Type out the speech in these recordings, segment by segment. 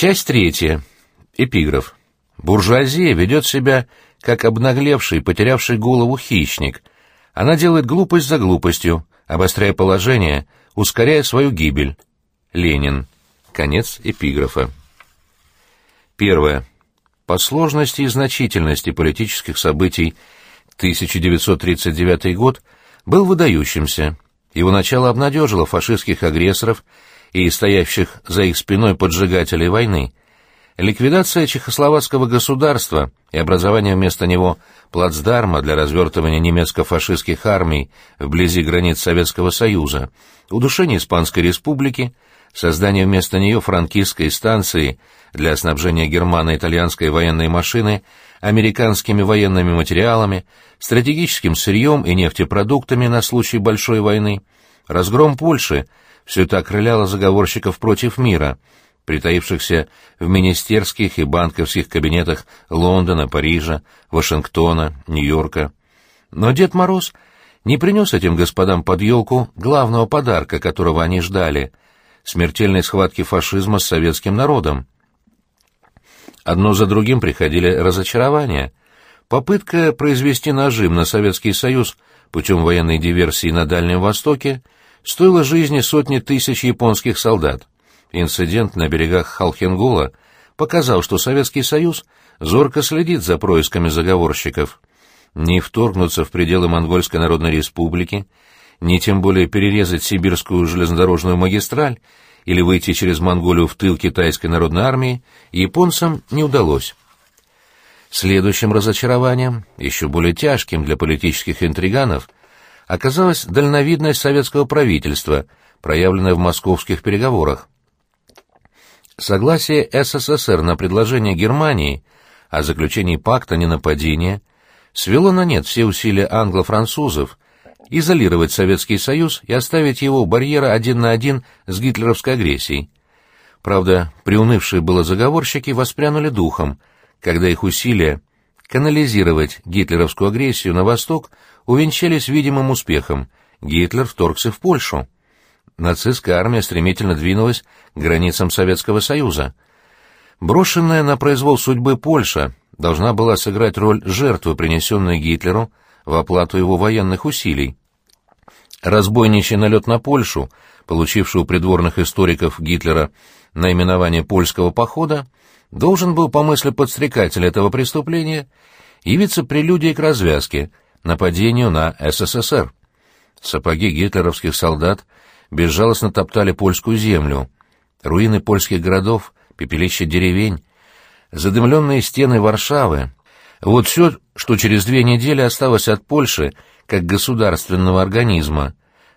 Часть третья. Эпиграф. Буржуазия ведет себя как обнаглевший, потерявший голову хищник. Она делает глупость за глупостью, обостряя положение, ускоряя свою гибель. Ленин. Конец эпиграфа. Первое. По сложности и значительности политических событий 1939 год был выдающимся. Его начало обнадежило фашистских агрессоров и стоящих за их спиной поджигателей войны. Ликвидация чехословацкого государства и образование вместо него плацдарма для развертывания немецко-фашистских армий вблизи границ Советского Союза, удушение Испанской Республики, создание вместо нее франкистской станции для снабжения германо-итальянской военной машины американскими военными материалами, стратегическим сырьем и нефтепродуктами на случай большой войны, разгром Польши — все это окрыляло заговорщиков против мира, притаившихся в министерских и банковских кабинетах Лондона, Парижа, Вашингтона, Нью-Йорка. Но Дед Мороз не принес этим господам под елку главного подарка, которого они ждали — смертельной схватки фашизма с советским народом. Одно за другим приходили разочарования. Попытка произвести нажим на Советский Союз путем военной диверсии на Дальнем Востоке — стоило жизни сотни тысяч японских солдат. Инцидент на берегах Халхенгула показал, что Советский Союз зорко следит за происками заговорщиков. Не вторгнуться в пределы Монгольской Народной Республики, ни тем более перерезать сибирскую железнодорожную магистраль или выйти через Монголию в тыл китайской народной армии японцам не удалось. Следующим разочарованием, еще более тяжким для политических интриганов, оказалась дальновидность советского правительства, проявленная в московских переговорах. Согласие СССР на предложение Германии о заключении пакта ненападения свело на нет все усилия англо-французов изолировать Советский Союз и оставить его у барьера один на один с гитлеровской агрессией. Правда, приунывшие было заговорщики воспрянули духом, когда их усилия канализировать гитлеровскую агрессию на восток увенчались видимым успехом. Гитлер вторгся в Польшу. Нацистская армия стремительно двинулась к границам Советского Союза. Брошенная на произвол судьбы Польша должна была сыграть роль жертвы, принесенной Гитлеру в оплату его военных усилий. Разбойничий налет на Польшу, получивший у придворных историков Гитлера наименование «польского похода», должен был, по мысли подстрекателя этого преступления, явиться прелюдией к развязке — нападению на СССР. Сапоги гитлеровских солдат безжалостно топтали польскую землю. Руины польских городов, пепелища деревень, задымленные стены Варшавы — вот все, что через две недели осталось от Польши как государственного организма,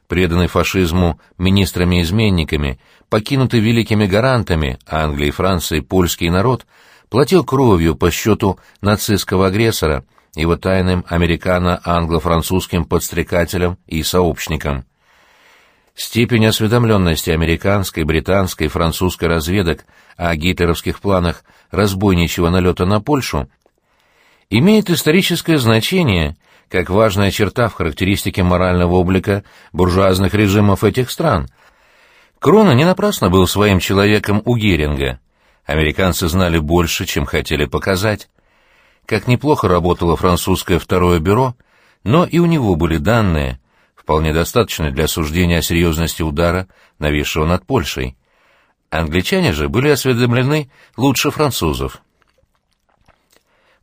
преданный фашизму министрами-изменниками, покинутый великими гарантами Англии, Франции, польский народ, платил кровью по счету нацистского агрессора — его тайным американо-англо-французским подстрекателям и сообщникам. Степень осведомленности американской, британской и французской разведок о гитлеровских планах разбойничьего налета на Польшу имеет историческое значение как важная черта в характеристике морального облика буржуазных режимов этих стран. Крона не напрасно был своим человеком у Геринга. Американцы знали больше, чем хотели показать. Как неплохо работало французское второе бюро, но и у него были данные, вполне достаточные для суждения о серьезности удара, нависшего над Польшей. Англичане же были осведомлены лучше французов.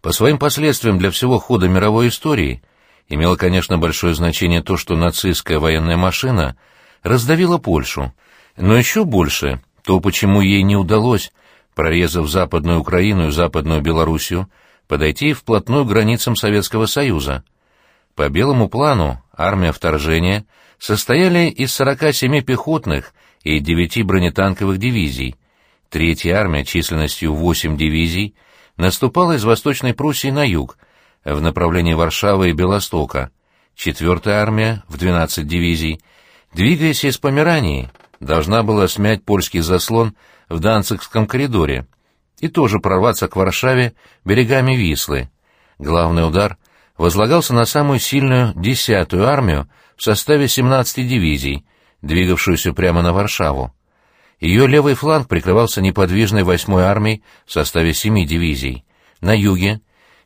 По своим последствиям для всего хода мировой истории имело, конечно, большое значение то, что нацистская военная машина раздавила Польшу, но еще больше то, почему ей не удалось, прорезав Западную Украину и Западную Белоруссию, подойти вплотную к границам Советского Союза. По белому плану армия вторжения состояли из 47 пехотных и 9 бронетанковых дивизий. Третья армия численностью 8 дивизий наступала из Восточной Пруссии на юг, в направлении Варшавы и Белостока. Четвертая армия в 12 дивизий, двигаясь из Померании, должна была смять польский заслон в Данцигском коридоре — и тоже прорваться к Варшаве берегами Вислы. Главный удар возлагался на самую сильную десятую армию в составе 17 дивизий, двигавшуюся прямо на Варшаву. Ее левый фланг прикрывался неподвижной 8-й армией в составе семи дивизий. На юге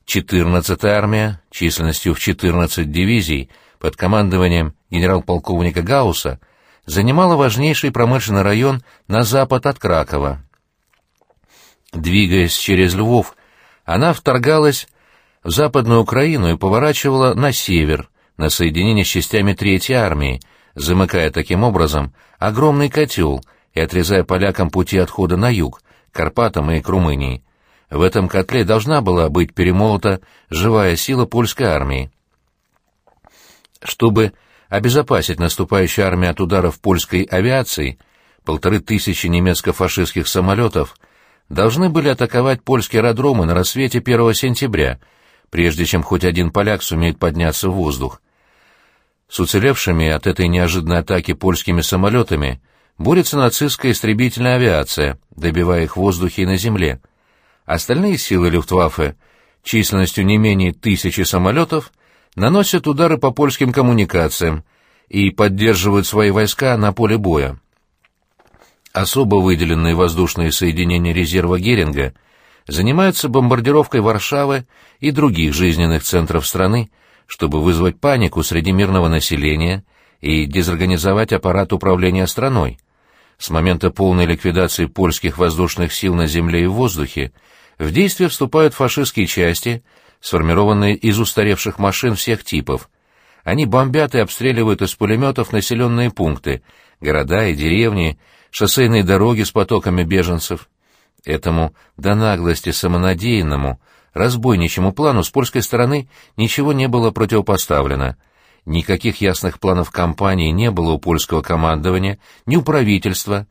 14-я армия численностью в 14 дивизий под командованием генерал-полковника Гаусса занимала важнейший промышленный район на запад от Кракова. Двигаясь через Львов, она вторгалась в Западную Украину и поворачивала на север, на соединение с частями Третьей армии, замыкая таким образом огромный котел и отрезая полякам пути отхода на юг, Карпатам и к Румынии. В этом котле должна была быть перемолота живая сила польской армии. Чтобы обезопасить наступающую армию от ударов польской авиации, полторы тысячи немецко-фашистских самолетов должны были атаковать польские аэродромы на рассвете 1 сентября, прежде чем хоть один поляк сумеет подняться в воздух. С уцелевшими от этой неожиданной атаки польскими самолетами борется нацистская истребительная авиация, добивая их в воздухе и на земле. Остальные силы Люфтваффе, численностью не менее тысячи самолетов, наносят удары по польским коммуникациям и поддерживают свои войска на поле боя. Особо выделенные воздушные соединения резерва Геринга занимаются бомбардировкой Варшавы и других жизненных центров страны, чтобы вызвать панику среди мирного населения и дезорганизовать аппарат управления страной. С момента полной ликвидации польских воздушных сил на земле и в воздухе в действие вступают фашистские части, сформированные из устаревших машин всех типов. Они бомбят и обстреливают из пулеметов населенные пункты, города и деревни, шоссейные дороги с потоками беженцев. Этому до наглости самонадеянному, разбойничьему плану с польской стороны ничего не было противопоставлено — Никаких ясных планов кампании не было у польского командования, ни у правительства,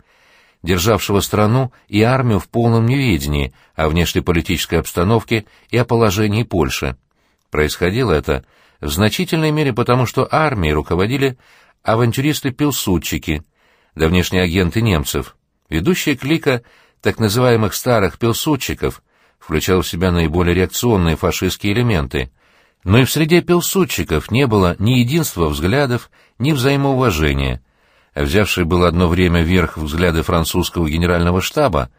державшего страну и армию в полном неведении о внешнеполитической обстановке и о положении Польши. Происходило это в значительной мере потому, что армией руководили авантюристы-пилсудчики, да внешние агенты немцев. Ведущая клика так называемых старых пилсудчиков включала в себя наиболее реакционные фашистские элементы — но и в среде пилсудчиков не было ни единства взглядов, ни взаимоуважения. Взявшие было одно время верх взгляды французского генерального штаба,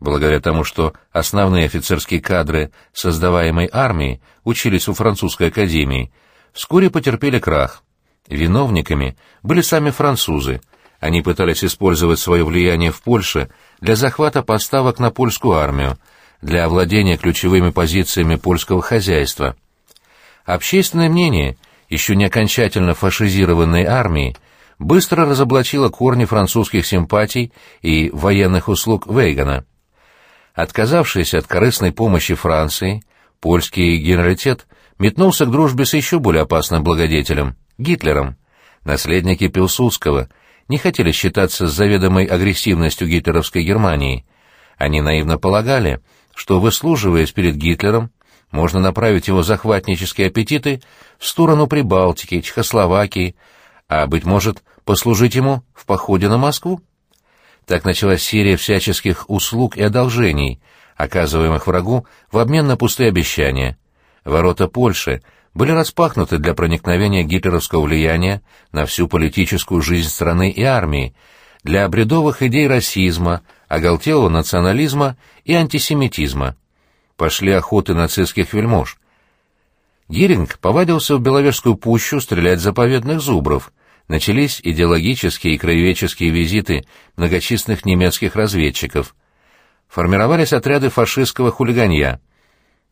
благодаря тому, что основные офицерские кадры создаваемой армии учились у французской академии, вскоре потерпели крах. Виновниками были сами французы. Они пытались использовать свое влияние в Польше для захвата поставок на польскую армию, для овладения ключевыми позициями польского хозяйства — Общественное мнение, еще не окончательно фашизированной армии, быстро разоблачило корни французских симпатий и военных услуг Вейгана. Отказавшись от корыстной помощи Франции, польский генералитет метнулся к дружбе с еще более опасным благодетелем — Гитлером. Наследники Пилсудского не хотели считаться с заведомой агрессивностью гитлеровской Германии. Они наивно полагали, что, выслуживаясь перед Гитлером, можно направить его захватнические аппетиты в сторону Прибалтики, Чехословакии, а, быть может, послужить ему в походе на Москву? Так началась серия всяческих услуг и одолжений, оказываемых врагу в обмен на пустые обещания. Ворота Польши были распахнуты для проникновения гитлеровского влияния на всю политическую жизнь страны и армии, для бредовых идей расизма, оголтелого национализма и антисемитизма пошли охоты нацистских вельмож. Гиринг повадился в Беловежскую пущу стрелять заповедных зубров. Начались идеологические и краеведческие визиты многочисленных немецких разведчиков. Формировались отряды фашистского хулиганья.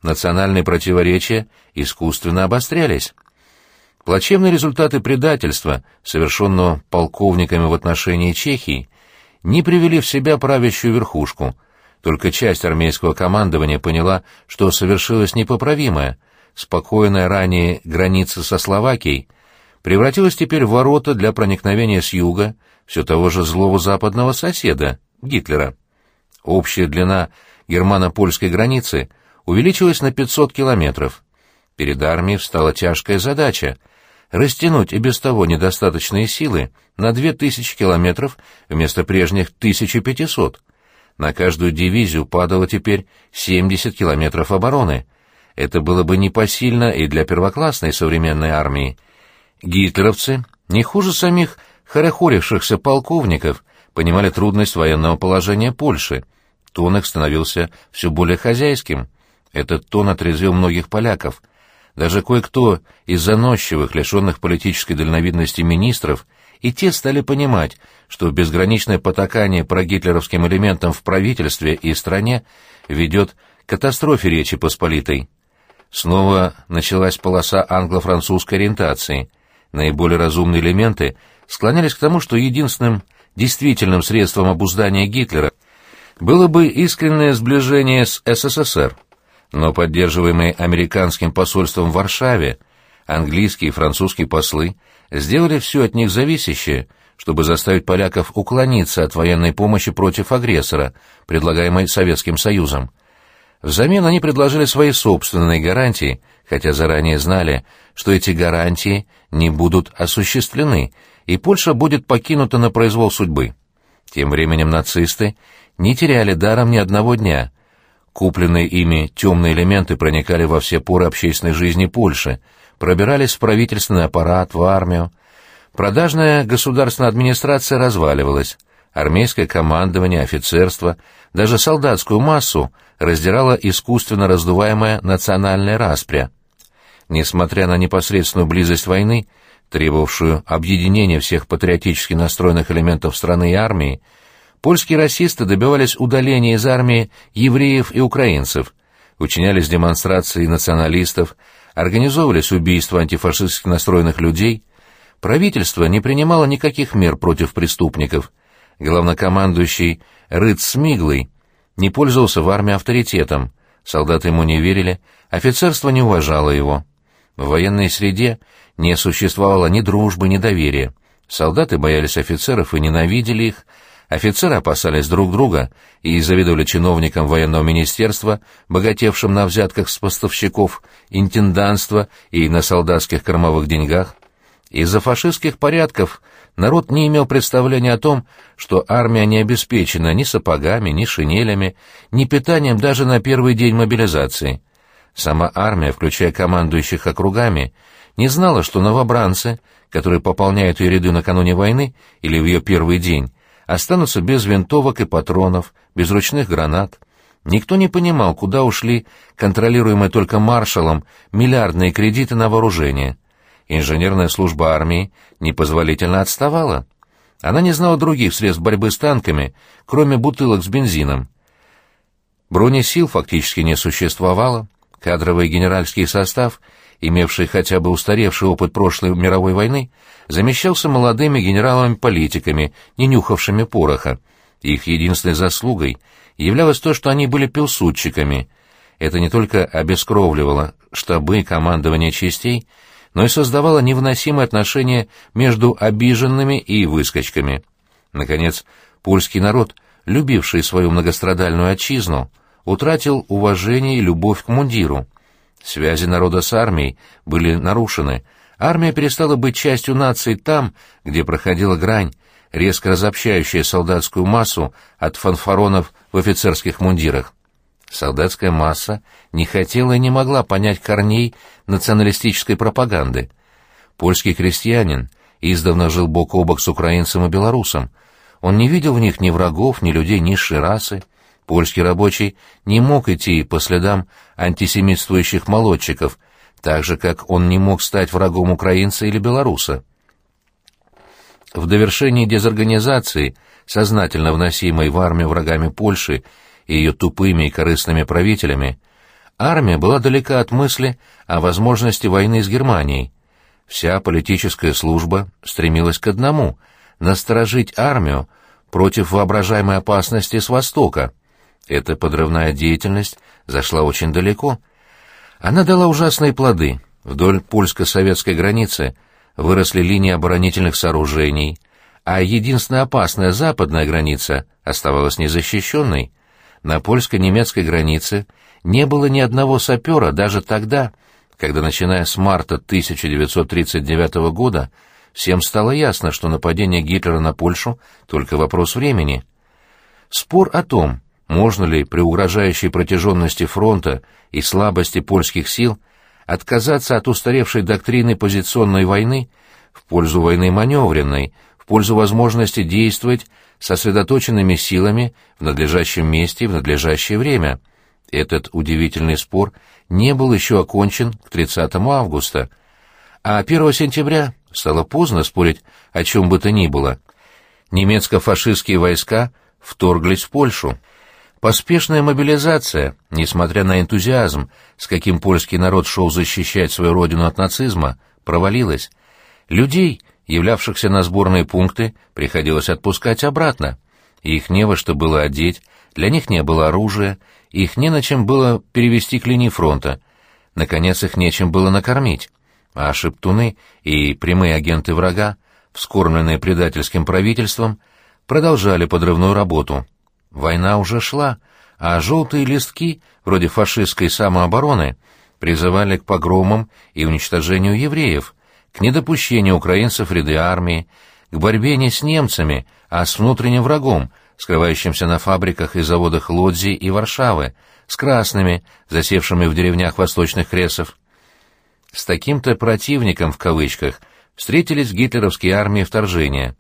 Национальные противоречия искусственно обострялись. Плачевные результаты предательства, совершенного полковниками в отношении Чехии, не привели в себя правящую верхушку — только часть армейского командования поняла, что совершилось непоправимое. Спокойная ранее граница со Словакией превратилась теперь в ворота для проникновения с юга все того же злого западного соседа, Гитлера. Общая длина германо-польской границы увеличилась на 500 километров. Перед армией встала тяжкая задача — растянуть и без того недостаточные силы на 2000 километров вместо прежних 1500. На каждую дивизию падало теперь 70 километров обороны. Это было бы непосильно и для первоклассной современной армии. Гитлеровцы, не хуже самих хорохорившихся полковников, понимали трудность военного положения Польши. Тон их становился все более хозяйским. Этот тон отрезвил многих поляков. Даже кое-кто из заносчивых, лишенных политической дальновидности министров, и те стали понимать, что безграничное потакание прогитлеровским элементам в правительстве и стране ведет к катастрофе Речи Посполитой. Снова началась полоса англо-французской ориентации. Наиболее разумные элементы склонялись к тому, что единственным действительным средством обуздания Гитлера было бы искреннее сближение с СССР. Но поддерживаемые американским посольством в Варшаве, английские и французские послы сделали все от них зависящее, чтобы заставить поляков уклониться от военной помощи против агрессора, предлагаемой Советским Союзом. Взамен они предложили свои собственные гарантии, хотя заранее знали, что эти гарантии не будут осуществлены, и Польша будет покинута на произвол судьбы. Тем временем нацисты не теряли даром ни одного дня. Купленные ими темные элементы проникали во все поры общественной жизни Польши, пробирались в правительственный аппарат, в армию. Продажная государственная администрация разваливалась, армейское командование, офицерство, даже солдатскую массу раздирала искусственно раздуваемая национальная распря. Несмотря на непосредственную близость войны, требовавшую объединения всех патриотически настроенных элементов страны и армии, польские расисты добивались удаления из армии евреев и украинцев, учинялись демонстрации националистов, организовывались убийства антифашистски настроенных людей, правительство не принимало никаких мер против преступников, главнокомандующий Рыц Смиглый не пользовался в армии авторитетом, солдаты ему не верили, офицерство не уважало его. В военной среде не существовало ни дружбы, ни доверия. Солдаты боялись офицеров и ненавидели их, офицеры опасались друг друга и завидовали чиновникам военного министерства, богатевшим на взятках с поставщиков, интенданства и на солдатских кормовых деньгах. Из-за фашистских порядков народ не имел представления о том, что армия не обеспечена ни сапогами, ни шинелями, ни питанием даже на первый день мобилизации. Сама армия, включая командующих округами, не знала, что новобранцы, которые пополняют ее ряды накануне войны или в ее первый день, останутся без винтовок и патронов, без ручных гранат. Никто не понимал, куда ушли контролируемые только маршалом миллиардные кредиты на вооружение. Инженерная служба армии непозволительно отставала. Она не знала других средств борьбы с танками, кроме бутылок с бензином. Бронесил фактически не существовало. Кадровый генеральский состав, имевший хотя бы устаревший опыт прошлой мировой войны, замещался молодыми генералами-политиками, не нюхавшими пороха. Их единственной заслугой являлось то, что они были пилсудчиками. Это не только обескровливало штабы командования частей, но и создавало невыносимые отношения между обиженными и выскочками. Наконец, польский народ, любивший свою многострадальную отчизну, утратил уважение и любовь к мундиру. Связи народа с армией были нарушены. Армия перестала быть частью нации там, где проходила грань, резко разобщающая солдатскую массу от фанфаронов в офицерских мундирах. Солдатская масса не хотела и не могла понять корней националистической пропаганды. Польский крестьянин издавна жил бок о бок с украинцем и белорусом. Он не видел в них ни врагов, ни людей низшей расы. Польский рабочий не мог идти по следам антисемитствующих молодчиков, так же, как он не мог стать врагом украинца или белоруса. В довершении дезорганизации, сознательно вносимой в армию врагами Польши и ее тупыми и корыстными правителями, армия была далека от мысли о возможности войны с Германией. Вся политическая служба стремилась к одному — насторожить армию против воображаемой опасности с востока — эта подрывная деятельность зашла очень далеко. Она дала ужасные плоды. Вдоль польско-советской границы выросли линии оборонительных сооружений, а единственная опасная западная граница оставалась незащищенной. На польско-немецкой границе не было ни одного сапера даже тогда, когда, начиная с марта 1939 года, всем стало ясно, что нападение Гитлера на Польшу — только вопрос времени. Спор о том, можно ли при угрожающей протяженности фронта и слабости польских сил отказаться от устаревшей доктрины позиционной войны в пользу войны маневренной, в пользу возможности действовать сосредоточенными силами в надлежащем месте и в надлежащее время. Этот удивительный спор не был еще окончен к 30 августа, а 1 сентября стало поздно спорить о чем бы то ни было. Немецко-фашистские войска вторглись в Польшу. Поспешная мобилизация, несмотря на энтузиазм, с каким польский народ шел защищать свою родину от нацизма, провалилась. Людей, являвшихся на сборные пункты, приходилось отпускать обратно. Их не во что было одеть, для них не было оружия, их не на чем было перевести к линии фронта. Наконец, их нечем было накормить. А шептуны и прямые агенты врага, вскормленные предательским правительством, продолжали подрывную работу. Война уже шла, а желтые листки, вроде фашистской самообороны, призывали к погромам и уничтожению евреев, к недопущению украинцев в ряды армии, к борьбе не с немцами, а с внутренним врагом, скрывающимся на фабриках и заводах Лодзи и Варшавы, с красными, засевшими в деревнях восточных кресов. С таким-то «противником» в кавычках встретились гитлеровские армии вторжения.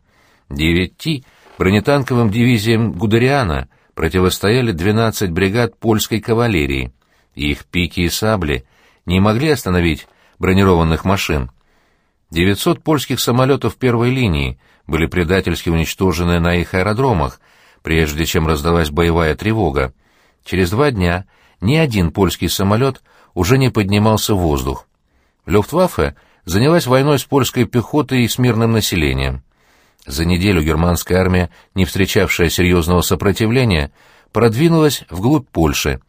Девяти бронетанковым дивизиям Гудериана противостояли 12 бригад польской кавалерии. Их пики и сабли не могли остановить бронированных машин. 900 польских самолетов первой линии были предательски уничтожены на их аэродромах, прежде чем раздалась боевая тревога. Через два дня ни один польский самолет уже не поднимался в воздух. Люфтваффе занялась войной с польской пехотой и с мирным населением. За неделю германская армия, не встречавшая серьезного сопротивления, продвинулась вглубь Польши.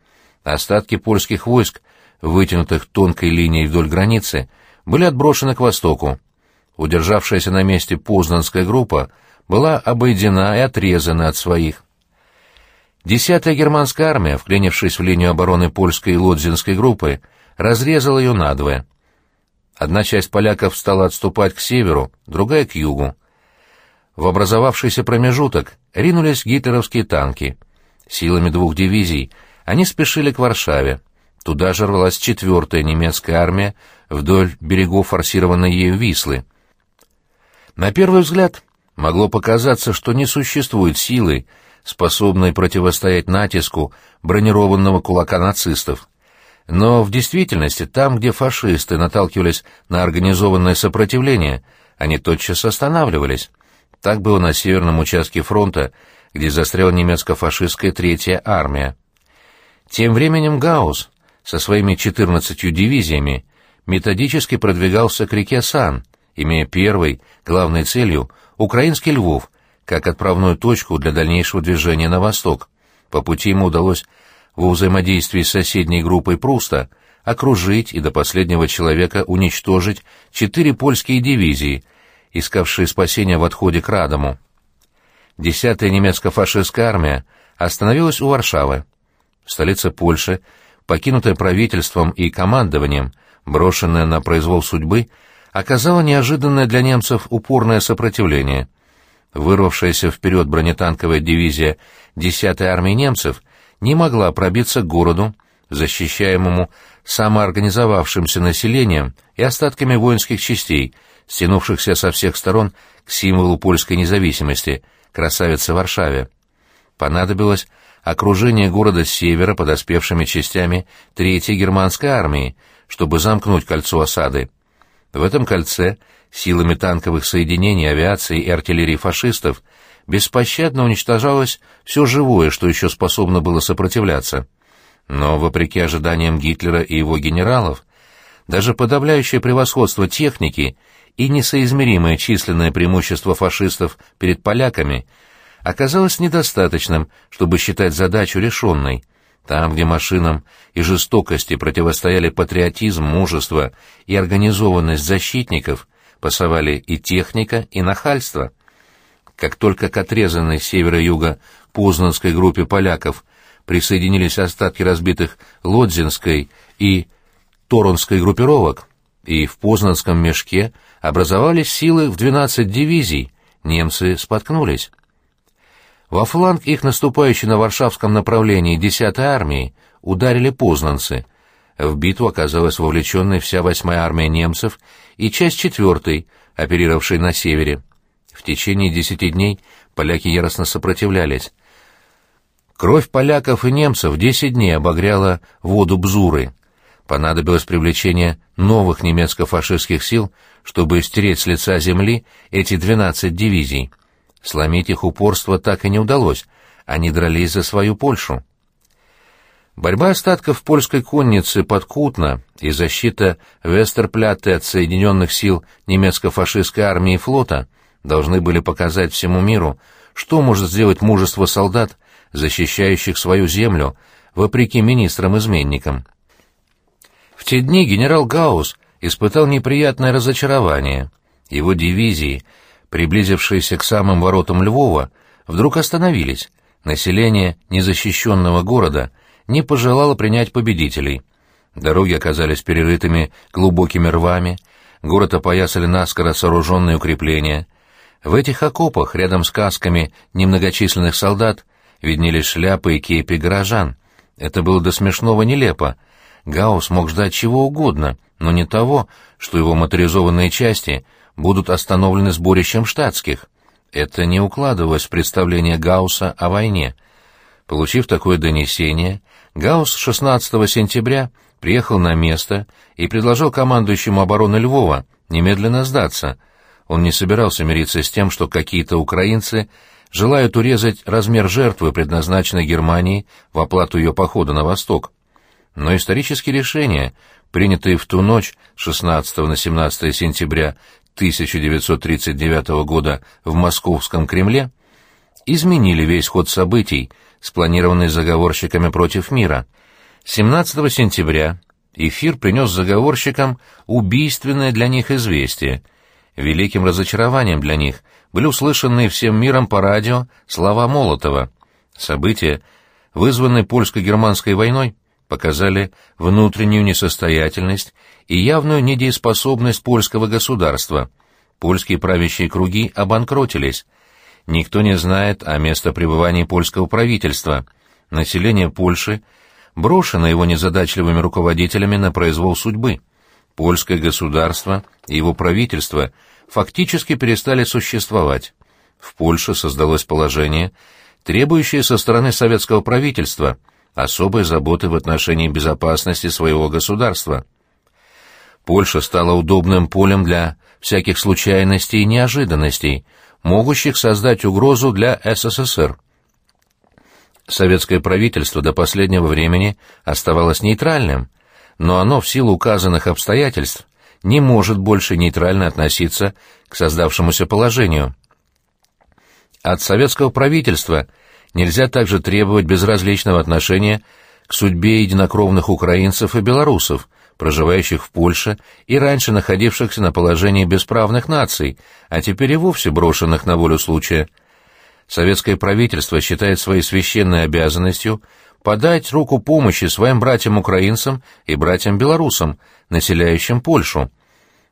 Остатки польских войск, вытянутых тонкой линией вдоль границы, были отброшены к востоку. Удержавшаяся на месте Познанская группа была обойдена и отрезана от своих. Десятая германская армия, вклинившись в линию обороны польской и лодзинской группы, разрезала ее надвое. Одна часть поляков стала отступать к северу, другая — к югу. В образовавшийся промежуток ринулись гитлеровские танки. Силами двух дивизий они спешили к Варшаве. Туда же рвалась четвертая немецкая армия вдоль берегов форсированной ею Вислы. На первый взгляд могло показаться, что не существует силы, способной противостоять натиску бронированного кулака нацистов. Но в действительности там, где фашисты наталкивались на организованное сопротивление, они тотчас останавливались. Так было на северном участке фронта, где застряла немецко-фашистская третья армия. Тем временем Гаусс со своими 14 дивизиями методически продвигался к реке Сан, имея первой, главной целью, украинский Львов, как отправную точку для дальнейшего движения на восток. По пути ему удалось во взаимодействии с соседней группой Пруста окружить и до последнего человека уничтожить четыре польские дивизии, искавшие спасения в отходе к Радому. Десятая немецко-фашистская армия остановилась у Варшавы. Столица Польши покинутая правительством и командованием, брошенная на произвол судьбы, оказала неожиданное для немцев упорное сопротивление. Вырвавшаяся вперед бронетанковая дивизия 10-й армии немцев не могла пробиться к городу, защищаемому самоорганизовавшимся населением и остатками воинских частей, стянувшихся со всех сторон к символу польской независимости, красавице Варшаве. Понадобилось окружение города с севера подоспевшими частями Третьей германской армии, чтобы замкнуть кольцо осады. В этом кольце силами танковых соединений, авиации и артиллерии фашистов беспощадно уничтожалось все живое, что еще способно было сопротивляться. Но, вопреки ожиданиям Гитлера и его генералов, даже подавляющее превосходство техники и несоизмеримое численное преимущество фашистов перед поляками — оказалось недостаточным, чтобы считать задачу решенной. Там, где машинам и жестокости противостояли патриотизм, мужество и организованность защитников, пасовали и техника, и нахальство. Как только к отрезанной с севера-юга Познанской группе поляков присоединились остатки разбитых Лодзинской и Торонской группировок, и в Познанском мешке образовались силы в 12 дивизий, немцы споткнулись. Во фланг их наступающей на Варшавском направлении 10-й армии ударили познанцы. В битву оказалась вовлеченной вся 8-я армия немцев и часть 4-й, оперировавшей на севере. В течение десяти дней поляки яростно сопротивлялись. Кровь поляков и немцев десять дней обогряла воду Бзуры. Понадобилось привлечение новых немецко-фашистских сил, чтобы стереть с лица земли эти двенадцать дивизий. Сломить их упорство так и не удалось, они дрались за свою Польшу. Борьба остатков польской конницы под Кутно и защита Вестерпляты от соединенных сил немецко-фашистской армии и флота должны были показать всему миру, что может сделать мужество солдат, защищающих свою землю, вопреки министрам-изменникам. Те дни генерал Гаус испытал неприятное разочарование. Его дивизии, приблизившиеся к самым воротам Львова, вдруг остановились. Население незащищенного города не пожелало принять победителей. Дороги оказались перерытыми глубокими рвами, город опоясали наскоро сооруженные укрепления. В этих окопах, рядом с касками немногочисленных солдат, виднелись шляпы и кейпи горожан. Это было до смешного нелепо. Гаусс мог ждать чего угодно, но не того, что его моторизованные части будут остановлены сборищем штатских. Это не укладывалось в представление Гаусса о войне. Получив такое донесение, Гаусс 16 сентября приехал на место и предложил командующему обороны Львова немедленно сдаться. Он не собирался мириться с тем, что какие-то украинцы желают урезать размер жертвы, предназначенной Германии в оплату ее похода на восток. Но исторические решения, принятые в ту ночь 16 на 17 сентября 1939 года в Московском Кремле, изменили весь ход событий, спланированный заговорщиками против мира. 17 сентября эфир принес заговорщикам убийственное для них известие. Великим разочарованием для них были услышанные всем миром по радио слова Молотова. События, вызванные польско-германской войной, показали внутреннюю несостоятельность и явную недееспособность польского государства. Польские правящие круги обанкротились. Никто не знает о местопребывании польского правительства. Население Польши брошено его незадачливыми руководителями на произвол судьбы. Польское государство и его правительство фактически перестали существовать. В Польше создалось положение, требующее со стороны советского правительства особой заботы в отношении безопасности своего государства. Польша стала удобным полем для всяких случайностей и неожиданностей, могущих создать угрозу для СССР. Советское правительство до последнего времени оставалось нейтральным, но оно в силу указанных обстоятельств не может больше нейтрально относиться к создавшемуся положению. От советского правительства нельзя также требовать безразличного отношения к судьбе единокровных украинцев и белорусов, проживающих в Польше и раньше находившихся на положении бесправных наций, а теперь и вовсе брошенных на волю случая. Советское правительство считает своей священной обязанностью подать руку помощи своим братьям-украинцам и братьям-белорусам, населяющим Польшу.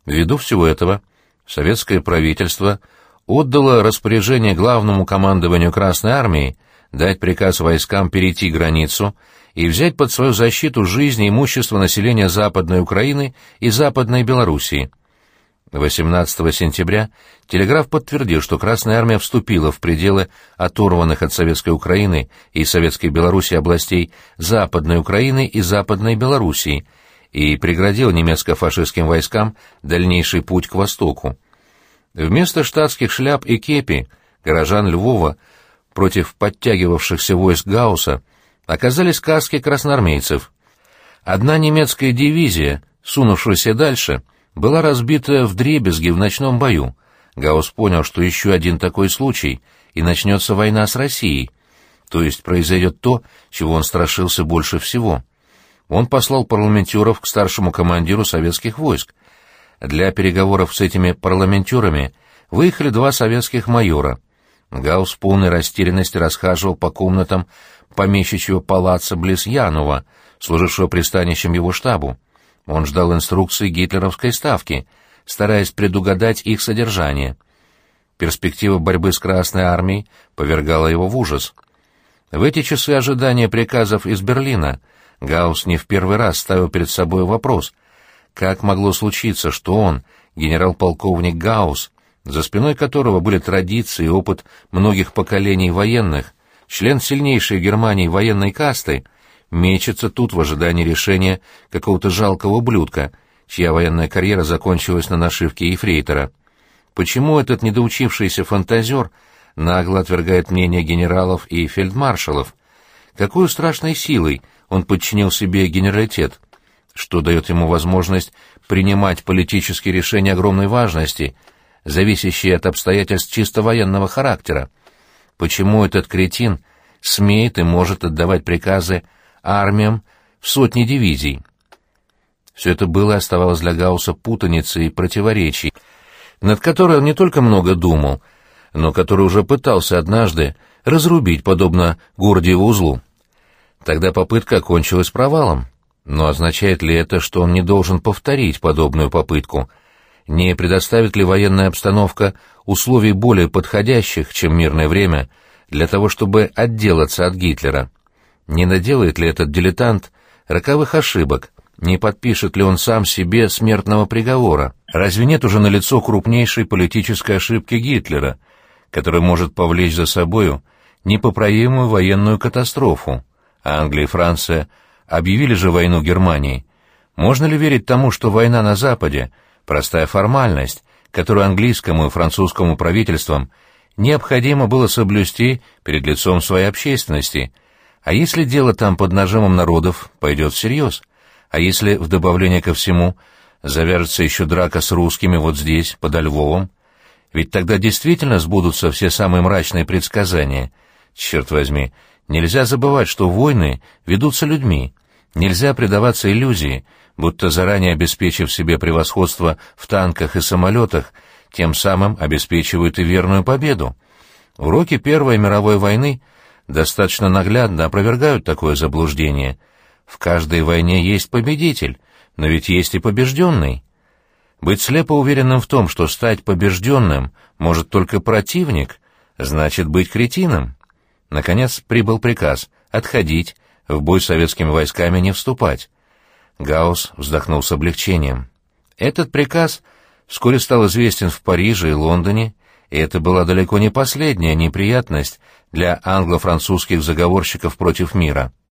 Ввиду всего этого, советское правительство отдало распоряжение главному командованию Красной Армии дать приказ войскам перейти границу и взять под свою защиту жизни и имущество населения Западной Украины и Западной Белоруссии. 18 сентября телеграф подтвердил, что Красная Армия вступила в пределы оторванных от Советской Украины и Советской Белоруссии областей Западной Украины и Западной Белоруссии и преградил немецко-фашистским войскам дальнейший путь к востоку. Вместо штатских шляп и кепи горожан Львова против подтягивавшихся войск Гаусса оказались каски красноармейцев. Одна немецкая дивизия, сунувшаяся дальше, была разбита в дребезги в ночном бою. Гаусс понял, что еще один такой случай, и начнется война с Россией, то есть произойдет то, чего он страшился больше всего. Он послал парламентеров к старшему командиру советских войск. Для переговоров с этими парламентерами выехали два советских майора. Гаусс в полной растерянности расхаживал по комнатам помещичьего палаца близ Янова, служившего пристанищем его штабу. Он ждал инструкций гитлеровской ставки, стараясь предугадать их содержание. Перспектива борьбы с Красной Армией повергала его в ужас. В эти часы ожидания приказов из Берлина Гаусс не в первый раз ставил перед собой вопрос, как могло случиться, что он, генерал-полковник Гаусс, за спиной которого были традиции и опыт многих поколений военных, член сильнейшей Германии военной касты, мечется тут в ожидании решения какого-то жалкого ублюдка, чья военная карьера закончилась на нашивке ефрейтора. Почему этот недоучившийся фантазер нагло отвергает мнение генералов и фельдмаршалов? Какой страшной силой он подчинил себе генералитет? Что дает ему возможность принимать политические решения огромной важности, зависящие от обстоятельств чисто военного характера? Почему этот кретин смеет и может отдавать приказы армиям в сотни дивизий? Все это было и оставалось для Гаусса путаницей и противоречий, над которой он не только много думал, но который уже пытался однажды разрубить, подобно Гордиеву узлу. Тогда попытка окончилась провалом. Но означает ли это, что он не должен повторить подобную попытку? Не предоставит ли военная обстановка условий более подходящих, чем мирное время, для того, чтобы отделаться от Гитлера? Не наделает ли этот дилетант роковых ошибок, не подпишет ли он сам себе смертного приговора? Разве нет уже налицо крупнейшей политической ошибки Гитлера, которая может повлечь за собою непоправимую военную катастрофу? А Англия и Франция объявили же войну Германии. Можно ли верить тому, что война на Западе — простая формальность, которую английскому и французскому правительствам необходимо было соблюсти перед лицом своей общественности, а если дело там под нажимом народов пойдет всерьез — а если в добавление ко всему завяжется еще драка с русскими вот здесь, подо Львовом? Ведь тогда действительно сбудутся все самые мрачные предсказания. Черт возьми, нельзя забывать, что войны ведутся людьми. Нельзя предаваться иллюзии, будто заранее обеспечив себе превосходство в танках и самолетах, тем самым обеспечивают и верную победу. Уроки Первой мировой войны достаточно наглядно опровергают такое заблуждение — в каждой войне есть победитель, но ведь есть и побежденный. Быть слепо уверенным в том, что стать побежденным может только противник, значит быть кретином. Наконец прибыл приказ отходить, в бой с советскими войсками не вступать. Гаусс вздохнул с облегчением. Этот приказ вскоре стал известен в Париже и Лондоне, и это была далеко не последняя неприятность для англо-французских заговорщиков против мира —